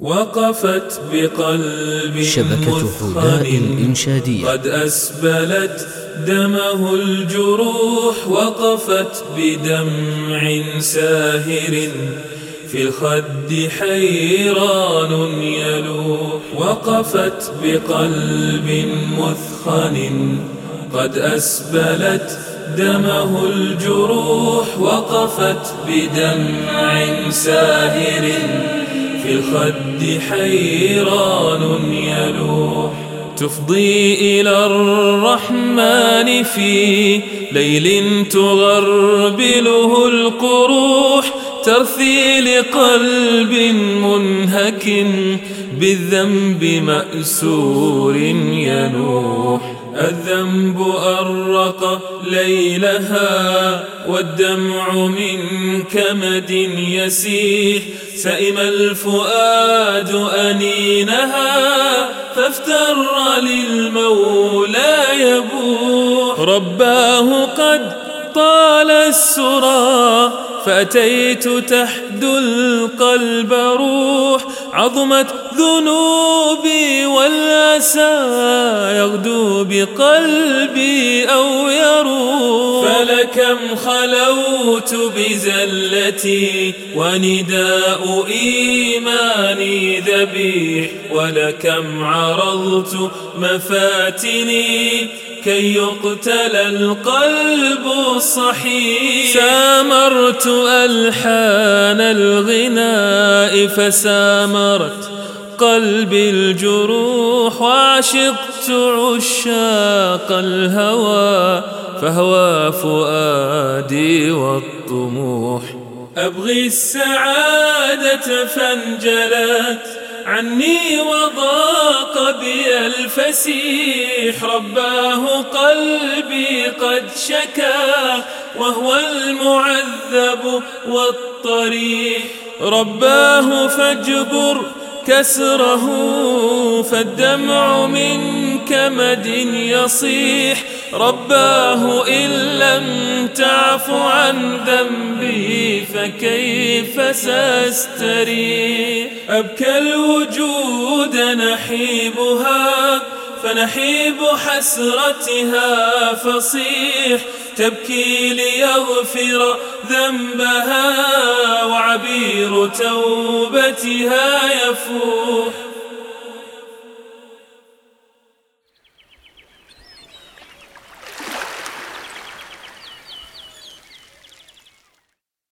وقفت بقلب شبكة هداء الإنشادية قد أسبلت دمه الجروح وقفت بدمع ساهر في الخد حيران يلوح. وقفت بقلب مثخن قد أسبلت دمه الجروح وقفت بدمع ساهر في الخد حيران يلوح. تفضي إلى الرحمن في ليل تغربله القروح. ترثي لقلب منهك بالذنب مأسور ينوح. الذنب أرق ليلها والدمع من كمد يسيح. سئم الفؤاد أنينها فافتر للمولى يبوح. رباه قد طال السرى فأتيت تحدو القلب روح. عظمت ذنوبي والأسى يغدو بقلبي أو يروح. فلكم خلوت بزلتي ونداء إيماني ذبيح ولكم عرضت مفاتني كي يقتل القلب الصحيح. سامرت ألحان الغناء فسامرت قلبي الجروح وعشقت عشاق الهوى فهوى فؤادي والطموح. أبغي السعادة فانجلت عني وضاق بي الفسيح. رباه قلبي قد شكا وهو المعذب والطريح. رباه فاجبر كسره فالدمع من كمد يصيح رباه إن لم تعف عن ذنبي فكيف سأستريح أبكى الوجود نحيبها فنحيب حسرتها فصيح. تبكي ليغفر ذنبها وعبير توبتها يفوح.